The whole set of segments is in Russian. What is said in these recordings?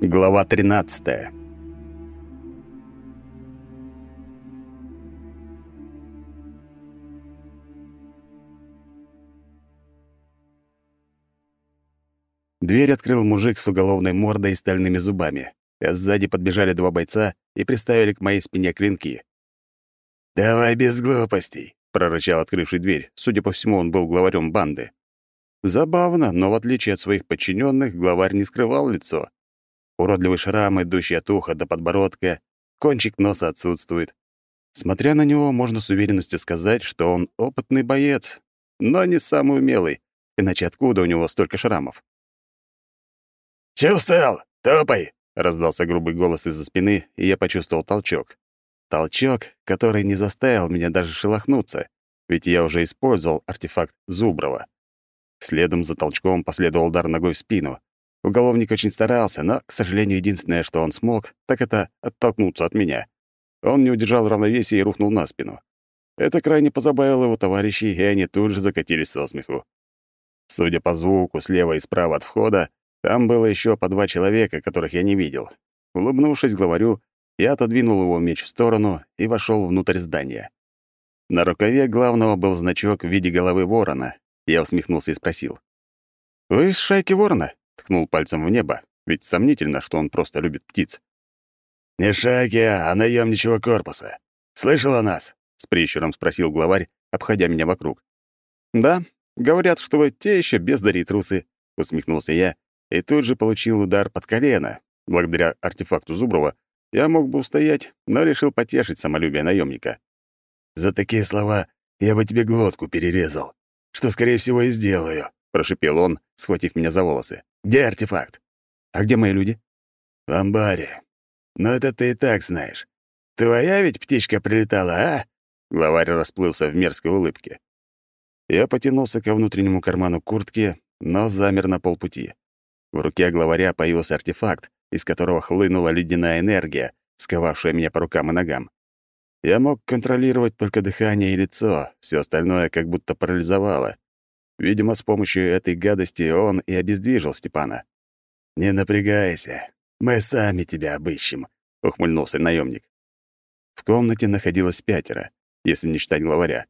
Глава 13. Дверь открыл мужик с уголовной мордой и стальными зубами. Сзади подбежали два бойца и приставили к моей спине клинки. «Давай без глупостей», — прорычал открывший дверь. Судя по всему, он был главарем банды. Забавно, но в отличие от своих подчиненных, главарь не скрывал лицо. Уродливый шрам, идущий от уха до подбородка, кончик носа отсутствует. Смотря на него, можно с уверенностью сказать, что он опытный боец, но не самый умелый, иначе откуда у него столько шрамов? «Чё встал? Топай!» — раздался грубый голос из-за спины, и я почувствовал толчок. Толчок, который не заставил меня даже шелохнуться, ведь я уже использовал артефакт Зуброва. Следом за толчком последовал удар ногой в спину. Уголовник очень старался, но, к сожалению, единственное, что он смог, так это оттолкнуться от меня. Он не удержал равновесия и рухнул на спину. Это крайне позабавило его товарищей, и они тут же закатились со смеху. Судя по звуку слева и справа от входа, там было еще по два человека, которых я не видел. Улыбнувшись главарю, я отодвинул его меч в сторону и вошел внутрь здания. На рукаве главного был значок в виде головы ворона. Я усмехнулся и спросил. «Вы из шайки ворона?» ткнул пальцем в небо, ведь сомнительно, что он просто любит птиц. «Не шаги, а наемничего корпуса. Слышал о нас?» — с прищуром спросил главарь, обходя меня вокруг. «Да, говорят, что вы те еще бездари трусы», — усмехнулся я и тут же получил удар под колено. Благодаря артефакту Зуброва я мог бы устоять, но решил потешить самолюбие наемника. «За такие слова я бы тебе глотку перерезал, что, скорее всего, и сделаю», — прошипел он, схватив меня за волосы. Где артефакт? А где мои люди? В амбаре. Но это ты и так знаешь. Твоя ведь птичка прилетала, а? Главарь расплылся в мерзкой улыбке. Я потянулся ко внутреннему карману куртки, но замер на полпути. В руке главаря появился артефакт, из которого хлынула ледяная энергия, сковавшая меня по рукам и ногам. Я мог контролировать только дыхание и лицо, все остальное как будто парализовало. Видимо, с помощью этой гадости он и обездвижил Степана. «Не напрягайся, мы сами тебя обыщем», — ухмыльнулся наемник. В комнате находилось пятеро, если не считать главаря.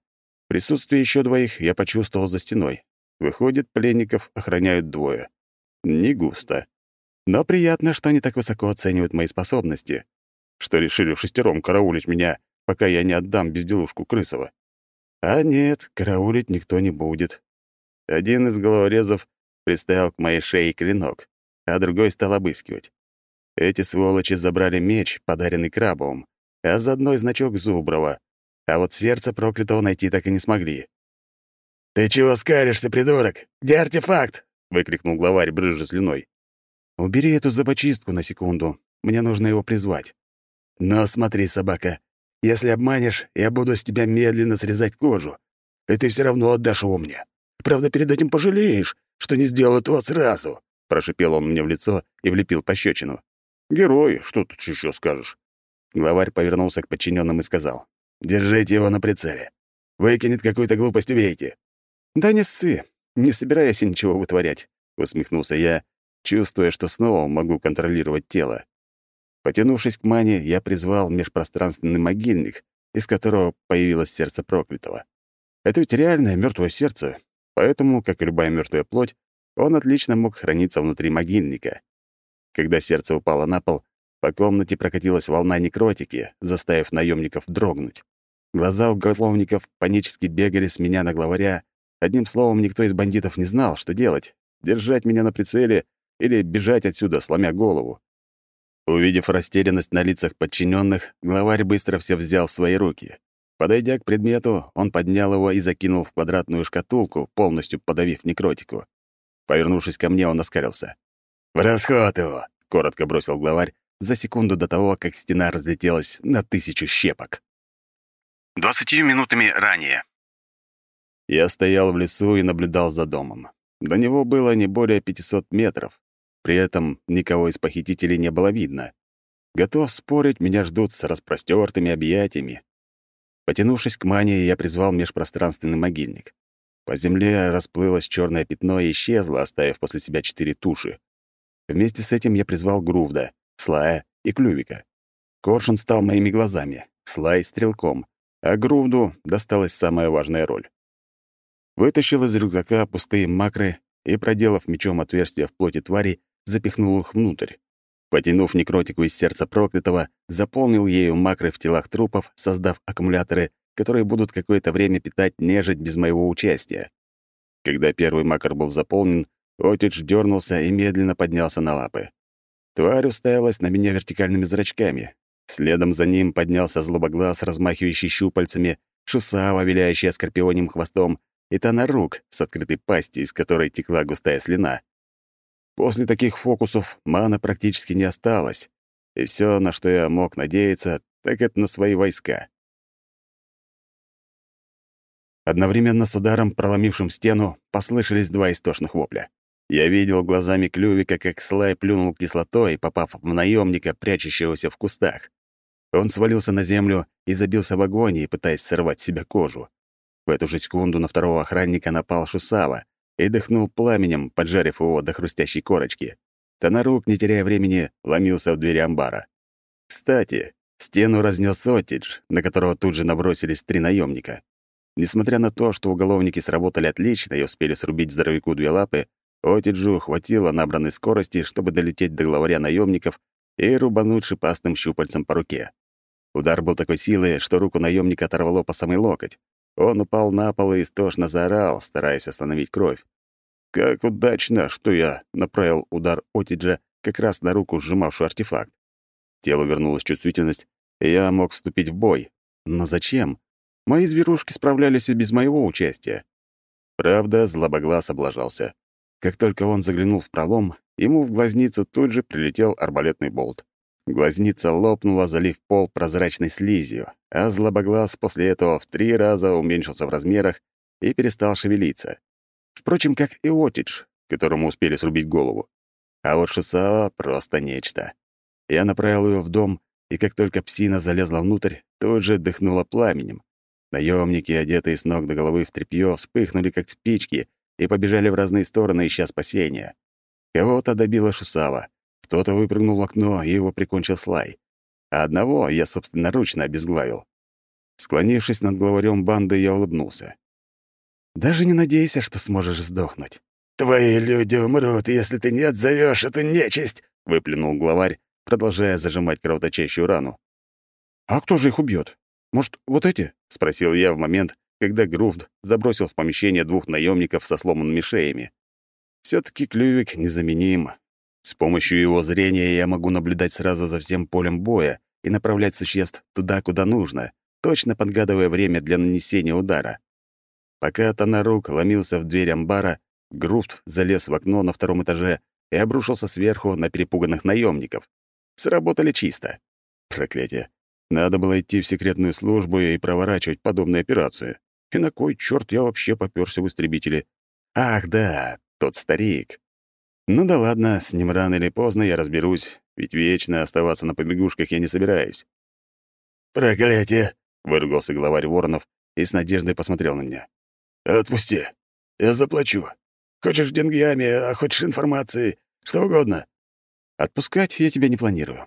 Присутствие еще двоих я почувствовал за стеной. Выходит, пленников охраняют двое. Не густо. Но приятно, что они так высоко оценивают мои способности, что решили в шестером караулить меня, пока я не отдам безделушку Крысова. А нет, караулить никто не будет. Один из головорезов приставил к моей шее клинок, а другой стал обыскивать. Эти сволочи забрали меч, подаренный Крабовым, а заодно и значок Зуброва, а вот сердце проклятого найти так и не смогли. «Ты чего скаришься, придурок? Где артефакт?» — выкрикнул главарь, брызжа слюной. «Убери эту зубочистку на секунду. Мне нужно его призвать». «Но смотри, собака, если обманешь, я буду с тебя медленно срезать кожу, и ты все равно отдашь его мне. Правда, перед этим пожалеешь, что не сделал этого сразу», — прошипел он мне в лицо и влепил пощечину. «Герой, что тут еще скажешь?» Главарь повернулся к подчиненным и сказал. «Держите его на прицеле. Выкинет какую-то глупость, убейте». «Да не ссы, не собираюсь ничего вытворять», — усмехнулся я, чувствуя, что снова могу контролировать тело. Потянувшись к мане, я призвал межпространственный могильник, из которого появилось сердце проклятого. Это ведь реальное мертвое сердце, Поэтому, как и любая мертвая плоть, он отлично мог храниться внутри могильника. Когда сердце упало на пол, по комнате прокатилась волна некротики, заставив наемников дрогнуть. Глаза уголовников панически бегали с меня на главаря. Одним словом, никто из бандитов не знал, что делать — держать меня на прицеле или бежать отсюда, сломя голову. Увидев растерянность на лицах подчиненных, главарь быстро все взял в свои руки. Подойдя к предмету, он поднял его и закинул в квадратную шкатулку, полностью подавив некротику. Повернувшись ко мне, он оскалился. «В расход его!» — коротко бросил главарь за секунду до того, как стена разлетелась на тысячу щепок. Двадцатью минутами ранее. Я стоял в лесу и наблюдал за домом. До него было не более 500 метров. При этом никого из похитителей не было видно. Готов спорить, меня ждут с распростертыми объятиями. Потянувшись к мане, я призвал межпространственный могильник. По земле расплылось черное пятно и исчезло, оставив после себя четыре туши. Вместе с этим я призвал Грувда, Слая и Клювика. Коршун стал моими глазами, Слай — стрелком, а Грувду досталась самая важная роль. Вытащил из рюкзака пустые макры и, проделав мечом отверстие в плоти твари, запихнул их внутрь. Потянув некротику из сердца проклятого, заполнил ею макры в телах трупов, создав аккумуляторы, которые будут какое-то время питать нежить без моего участия. Когда первый макар был заполнен, Отидж дернулся и медленно поднялся на лапы. Тварь уставилась на меня вертикальными зрачками. Следом за ним поднялся злобоглаз, размахивающий щупальцами, шусава, виляющая скорпионим хвостом, и Танарук с открытой пастью, из которой текла густая слюна. После таких фокусов мана практически не осталось, и все, на что я мог надеяться, так это на свои войска. Одновременно с ударом, проломившим стену, послышались два истошных вопля. Я видел глазами клювика, как Слай плюнул кислотой, попав в наемника, прячущегося в кустах. Он свалился на землю и забился в агонии, пытаясь сорвать с себя кожу. В эту же секунду на второго охранника напал Шусава и дыхнул пламенем, поджарив его до хрустящей корочки. Тонарук, не теряя времени, ломился в двери амбара. Кстати, стену разнес Оттидж, на которого тут же набросились три наемника. Несмотря на то, что уголовники сработали отлично и успели срубить здоровяку две лапы, Отиджу хватило набранной скорости, чтобы долететь до главаря наемников и рубануть шипастым щупальцем по руке. Удар был такой силы, что руку наемника оторвало по самый локоть. Он упал на пол и истошно заорал, стараясь остановить кровь. Как удачно, что я направил удар Отиджа как раз на руку, сжимавшую артефакт. Телу вернулась чувствительность, и я мог вступить в бой. Но зачем? Мои зверушки справлялись и без моего участия. Правда, злобоглаз облажался. Как только он заглянул в пролом, ему в глазницу тут же прилетел арбалетный болт. Глазница лопнула, залив пол прозрачной слизью, а злобоглаз после этого в три раза уменьшился в размерах и перестал шевелиться. Впрочем, как и Отидж, которому успели срубить голову. А вот Шусава — просто нечто. Я направил ее в дом, и как только псина залезла внутрь, тут же дыхнула пламенем. Наемники, одетые с ног до головы в тряпье, вспыхнули, как спички, и побежали в разные стороны, ища спасения. Кого-то добила Шусава, кто-то выпрыгнул в окно, и его прикончил Слай. А одного я собственноручно обезглавил. Склонившись над главарем банды, я улыбнулся. «Даже не надейся, что сможешь сдохнуть». «Твои люди умрут, если ты не отзовешь эту нечисть!» — выплюнул главарь, продолжая зажимать кровоточащую рану. «А кто же их убьет? Может, вот эти?» — спросил я в момент, когда Груфт забросил в помещение двух наемников со сломанными шеями. все таки Клювик незаменим. С помощью его зрения я могу наблюдать сразу за всем полем боя и направлять существ туда, куда нужно, точно подгадывая время для нанесения удара. Пока Танарук ломился в дверь амбара, Груфт залез в окно на втором этаже и обрушился сверху на перепуганных наемников. Сработали чисто. Проклятие. Надо было идти в секретную службу и проворачивать подобные операции. И на кой черт я вообще попёрся в истребители? Ах, да, тот старик. Ну да ладно, с ним рано или поздно я разберусь, ведь вечно оставаться на побегушках я не собираюсь. «Проклятие!» — выругался главарь Воронов и с надеждой посмотрел на меня. «Отпусти. Я заплачу. Хочешь деньгами, а хочешь информации, что угодно». «Отпускать я тебя не планирую.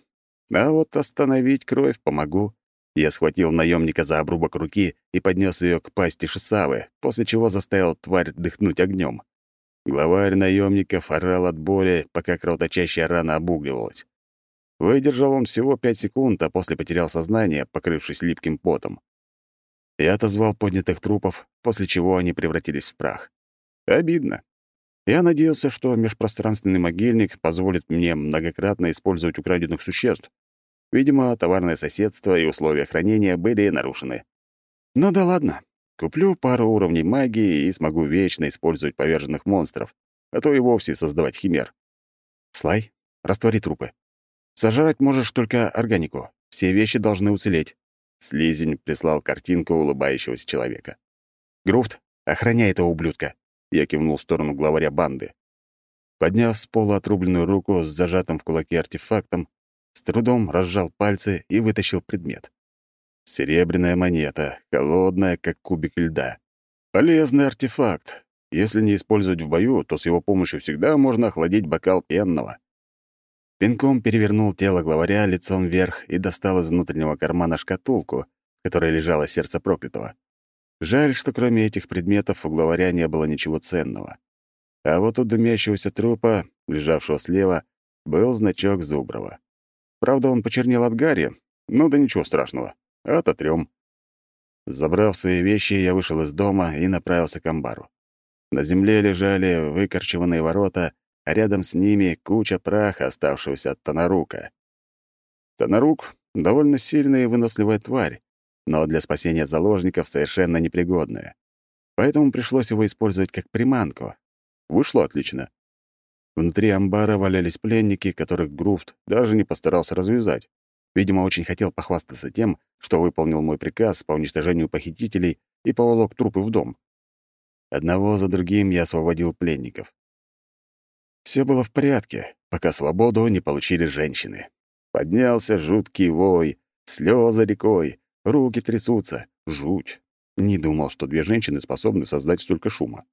А вот остановить кровь помогу. Я схватил наемника за обрубок руки и поднес ее к пасти Шисавы, после чего заставил тварь дыхнуть огнем. Главарь наемников орал от боли, пока кровоточащая рана обугливалась. Выдержал он всего пять секунд, а после потерял сознание, покрывшись липким потом. Я отозвал поднятых трупов, после чего они превратились в прах. Обидно. Я надеялся, что межпространственный могильник позволит мне многократно использовать украденных существ, Видимо, товарное соседство и условия хранения были нарушены. Ну да ладно. Куплю пару уровней магии и смогу вечно использовать поверженных монстров, а то и вовсе создавать химер. Слай, раствори трупы. Сожрать можешь только органику. Все вещи должны уцелеть. Слизень прислал картинку улыбающегося человека. «Груфт, охраняй этого ублюдка!» Я кивнул в сторону главаря банды. Подняв с пола отрубленную руку с зажатым в кулаке артефактом, с трудом разжал пальцы и вытащил предмет. Серебряная монета, холодная, как кубик льда. Полезный артефакт. Если не использовать в бою, то с его помощью всегда можно охладить бокал пенного. Пинком перевернул тело главаря лицом вверх и достал из внутреннего кармана шкатулку, в которой лежало сердце проклятого. Жаль, что кроме этих предметов у главаря не было ничего ценного. А вот у дымящегося трупа, лежавшего слева, был значок Зуброва. Правда, он почернел от гари, ну да ничего страшного. Ототрём. Забрав свои вещи, я вышел из дома и направился к амбару. На земле лежали выкорчеванные ворота, а рядом с ними куча праха, оставшегося от Тонарука. Тонарук — довольно сильная и выносливая тварь, но для спасения заложников совершенно непригодная. Поэтому пришлось его использовать как приманку. Вышло отлично. Внутри амбара валялись пленники, которых Груфт даже не постарался развязать. Видимо, очень хотел похвастаться тем, что выполнил мой приказ по уничтожению похитителей и поволок трупы в дом. Одного за другим я освободил пленников. Все было в порядке, пока свободу не получили женщины. Поднялся жуткий вой, слезы рекой, руки трясутся. Жуть. Не думал, что две женщины способны создать столько шума.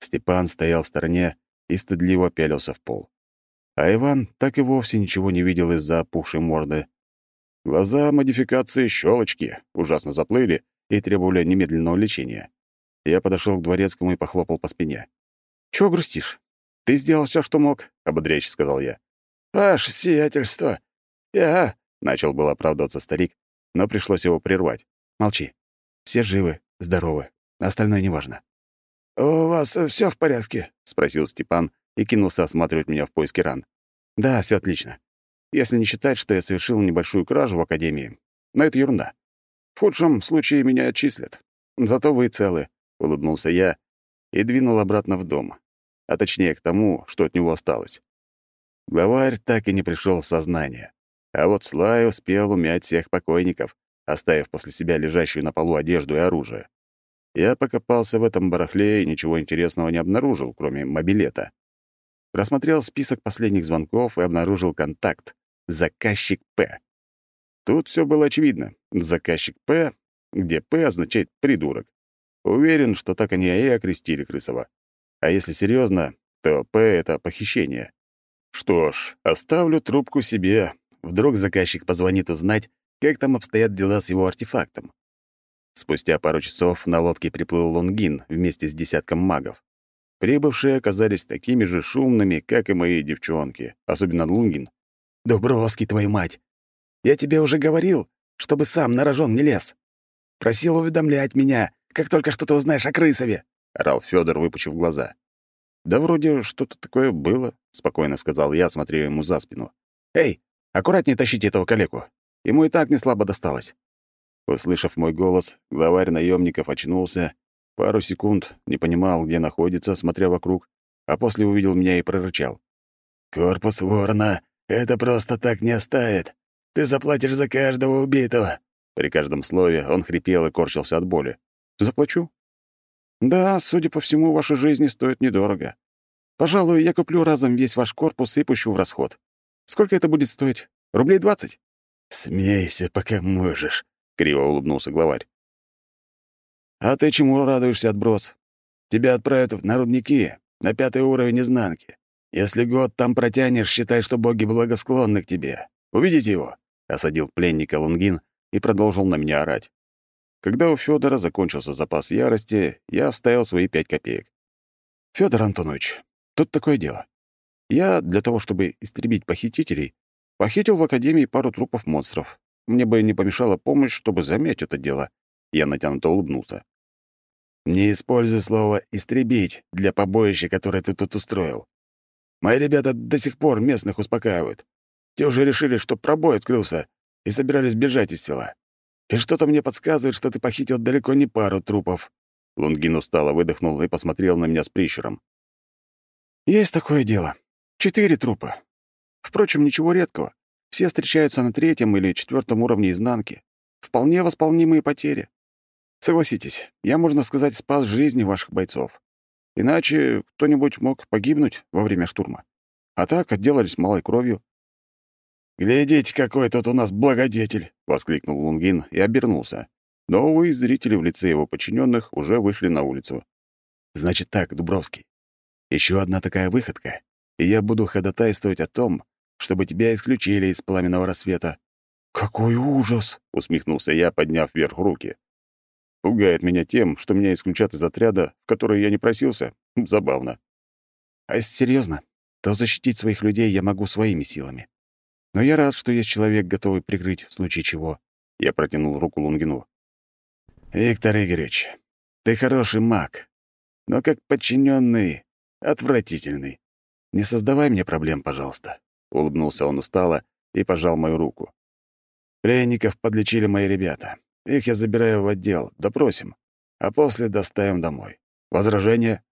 Степан стоял в стороне и стыдливо пялился в пол. А Иван так и вовсе ничего не видел из-за опухшей морды. Глаза модификации щелочки ужасно заплыли и требовали немедленного лечения. Я подошел к дворецкому и похлопал по спине. «Чего грустишь? Ты сделал все, что мог», — ободряюще сказал я. «Ваше сиятельство! Я...» — начал был оправдываться старик, но пришлось его прервать. «Молчи. Все живы, здоровы. Остальное неважно. «У вас все в порядке?» — спросил Степан и кинулся осматривать меня в поиске ран. «Да, все отлично. Если не считать, что я совершил небольшую кражу в академии. Но это ерунда. В худшем случае меня отчислят. Зато вы целы», — улыбнулся я и двинул обратно в дом. А точнее, к тому, что от него осталось. Главарь так и не пришел в сознание. А вот Слай успел умять всех покойников, оставив после себя лежащую на полу одежду и оружие. Я покопался в этом барахле и ничего интересного не обнаружил, кроме мобилета. Просмотрел список последних звонков и обнаружил контакт. Заказчик П. Тут все было очевидно. Заказчик П, где П означает «придурок». Уверен, что так они и окрестили Крысова. А если серьезно, то П — это похищение. Что ж, оставлю трубку себе. Вдруг заказчик позвонит узнать, как там обстоят дела с его артефактом. Спустя пару часов на лодке приплыл Лунгин вместе с десятком магов. Прибывшие оказались такими же шумными, как и мои девчонки, особенно Лунгин. «Дубровский, твою мать! Я тебе уже говорил, чтобы сам на рожон не лез. Просил уведомлять меня, как только что ты узнаешь о Крысове!» — орал Фёдор, выпучив глаза. «Да вроде что-то такое было», — спокойно сказал я, смотря ему за спину. «Эй, аккуратнее тащите этого калеку. Ему и так не слабо досталось». Услышав мой голос, главарь наемников очнулся, пару секунд не понимал, где находится, смотря вокруг, а после увидел меня и прорычал. «Корпус ворона это просто так не оставит. Ты заплатишь за каждого убитого». При каждом слове он хрипел и корчился от боли. «Заплачу?» «Да, судя по всему, ваши жизни стоят недорого. Пожалуй, я куплю разом весь ваш корпус и пущу в расход. Сколько это будет стоить? Рублей двадцать?» «Смейся, пока можешь», — криво улыбнулся главарь. «А ты чему радуешься, отброс? Тебя отправят на рудники, на пятый уровень изнанки. Если год там протянешь, считай, что боги благосклонны к тебе. Увидите его?» — осадил пленника Лунгин и продолжил на меня орать. Когда у Федора закончился запас ярости, я вставил свои пять копеек. Федор Антонович, тут такое дело. Я для того, чтобы истребить похитителей, похитил в Академии пару трупов монстров. Мне бы не помешала помощь, чтобы замять это дело. Я натянуто улыбнулся. «Не используй слово «истребить» для побоища, которое ты тут устроил. Мои ребята до сих пор местных успокаивают. Те уже решили, что пробой открылся, и собирались бежать из села. И что-то мне подсказывает, что ты похитил далеко не пару трупов». Лунгин устало выдохнул и посмотрел на меня с прищуром. «Есть такое дело. Четыре трупа. Впрочем, ничего редкого. Все встречаются на третьем или четвертом уровне изнанки. Вполне восполнимые потери. Согласитесь, я, можно сказать, спас жизни ваших бойцов. Иначе кто-нибудь мог погибнуть во время штурма. А так отделались малой кровью. «Глядите, какой тут у нас благодетель!» — воскликнул Лунгин и обернулся. Новые зрители в лице его подчиненных уже вышли на улицу. «Значит так, Дубровский, еще одна такая выходка, и я буду ходатайствовать о том, чтобы тебя исключили из пламенного рассвета». «Какой ужас!» — усмехнулся я, подняв вверх руки. «Пугает меня тем, что меня исключат из отряда, в который я не просился. Забавно». «А если серьезно, то защитить своих людей я могу своими силами. Но я рад, что есть человек, готовый прикрыть в случае чего». Я протянул руку Лунгину. «Виктор Игоревич, ты хороший маг, но как подчиненный отвратительный. Не создавай мне проблем, пожалуйста». Улыбнулся он устало и пожал мою руку. «Пленников подлечили мои ребята. Их я забираю в отдел, допросим, а после доставим домой. Возражения?»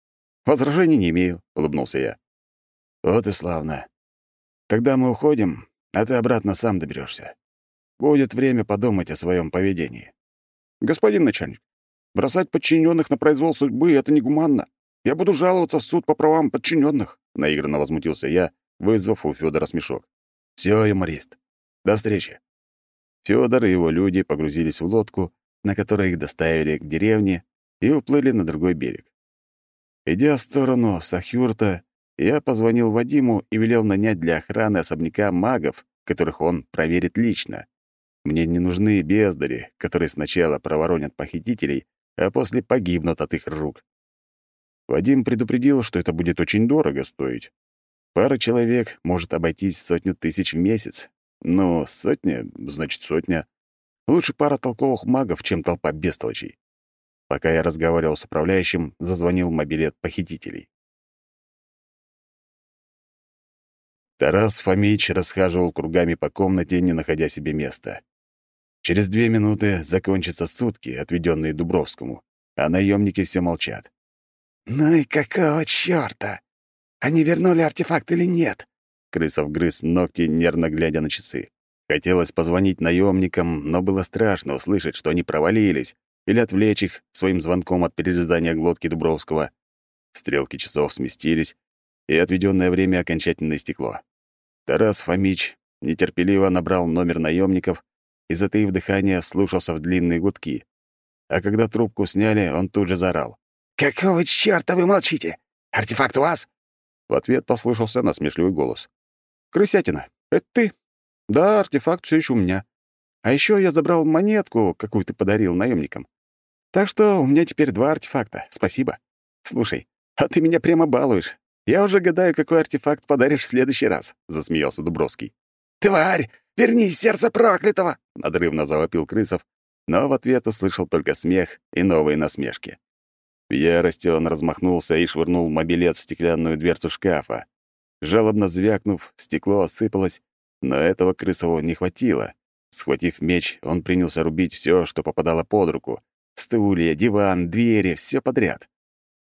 «Возражений не имею», — улыбнулся я. «Вот и славно. Тогда мы уходим, а ты обратно сам доберешься. Будет время подумать о своем поведении». «Господин начальник, бросать подчиненных на произвол судьбы — это негуманно. Я буду жаловаться в суд по правам подчиненных, наигранно возмутился я, вызвав у Федора смешок. Все, юморист. До встречи». Федор и его люди погрузились в лодку, на которой их доставили к деревне, и уплыли на другой берег. Идя в сторону Сахюрта, я позвонил Вадиму и велел нанять для охраны особняка магов, которых он проверит лично. Мне не нужны бездари, которые сначала проворонят похитителей, а после погибнут от их рук. Вадим предупредил, что это будет очень дорого стоить. Пара человек может обойтись сотню тысяч в месяц. Но сотня — значит сотня. Лучше пара толковых магов, чем толпа бестолочей. Пока я разговаривал с управляющим, зазвонил мобилет похитителей. Тарас Фомич расхаживал кругами по комнате, не находя себе места. Через две минуты закончатся сутки, отведенные Дубровскому, а наемники все молчат. «Ну и какого чёрта? Они вернули артефакт или нет?» Крысов грыз ногти, нервно глядя на часы. Хотелось позвонить наемникам, но было страшно услышать, что они провалились, или отвлечь их своим звонком от перерезания глотки Дубровского. Стрелки часов сместились, и отведенное время окончательно истекло. Тарас Фомич нетерпеливо набрал номер наемников и, затаив дыхание, вслушался в длинные гудки. А когда трубку сняли, он тут же заорал. «Какого чёрта вы молчите? Артефакт у вас?» В ответ послышался насмешливый голос. «Крысятина, это ты?» «Да, артефакт все еще у меня. А еще я забрал монетку, какую ты подарил наемникам. Так что у меня теперь два артефакта. Спасибо. Слушай, а ты меня прямо балуешь. Я уже гадаю, какой артефакт подаришь в следующий раз», — засмеялся Дубровский. «Тварь! Верни сердце проклятого!» — надрывно завопил Крысов, но в ответ услышал только смех и новые насмешки. В ярости он размахнулся и швырнул мобилет в стеклянную дверцу шкафа. Жалобно звякнув, стекло осыпалось, но этого Крысову не хватило. Схватив меч, он принялся рубить все, что попадало под руку. Стулья, диван, двери — все подряд.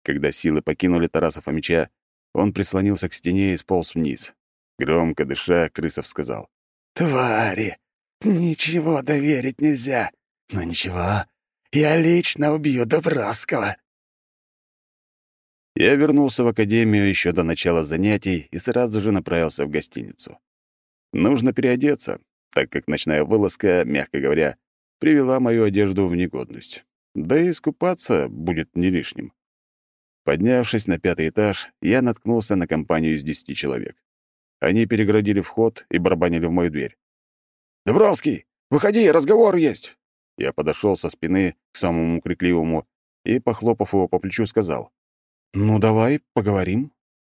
Когда силы покинули Тараса Фомича, он прислонился к стене и сполз вниз. Громко дыша, Крысов сказал. «Твари! Ничего доверить нельзя. Но ничего, я лично убью Дубровского». Я вернулся в академию еще до начала занятий и сразу же направился в гостиницу. Нужно переодеться, так как ночная вылазка, мягко говоря, привела мою одежду в негодность. Да и искупаться будет не лишним. Поднявшись на пятый этаж, я наткнулся на компанию из десяти человек. Они переградили вход и барабанили в мою дверь. «Дубровский, выходи, разговор есть!» Я подошел со спины к самому крикливому и, похлопав его по плечу, сказал. «Ну, давай, поговорим.